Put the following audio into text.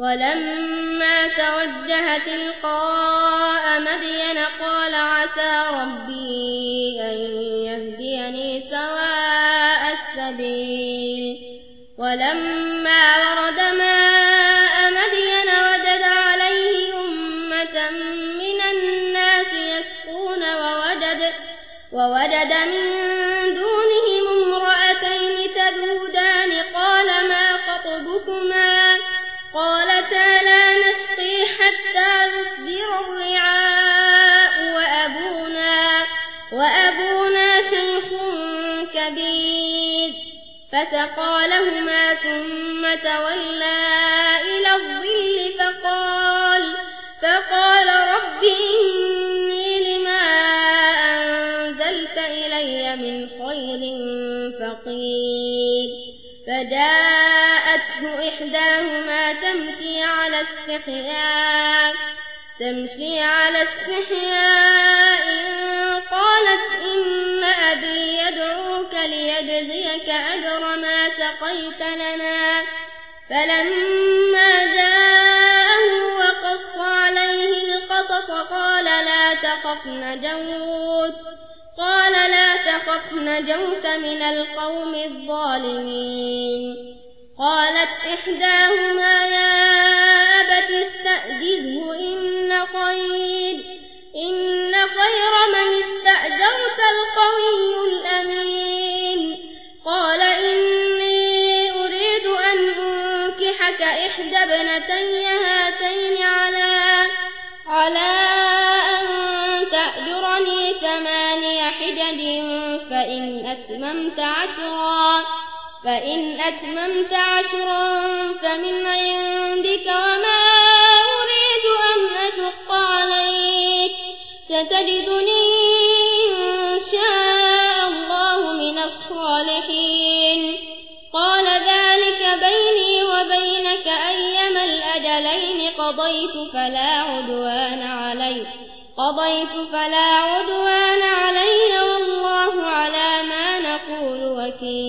ولما توجه تلقاء مدين قال عسى ربي أن يهديني سواء السبيل. ولما ورد ماء مدين وجد عليه أمة من الناس يسقون ووجد, ووجد من دونهم امرأتين تذودان. قال ما خطبكما وأبونا, شيخ كبير. فسقى لهما ثم تولى إلى الظل فقال فقال رب إني لما أنزلت إلي من خير فقير. فجاءته إحداهما تمشي على استحياء تمشي على استحياء ليجزيك أجر ما سقيت لنا. فلما جاءه وقص عليه القصص قال لا تخف نجوت. قال لا تخف نجوت من القوم الظالمين. قالت إحداهما يا أبت استأجده إن خير إن خير إحدى ابنتي هاتين على على حجج فإن أتممت عشرا فإن أتممت عشرا فمن عندك وما أريد أن أشق عليك. ستجدني إن شاء الله من الصالحين. قضيت فلا عدوان علي. قضيت فلا عدوان علي والله على ما نقول وكيل.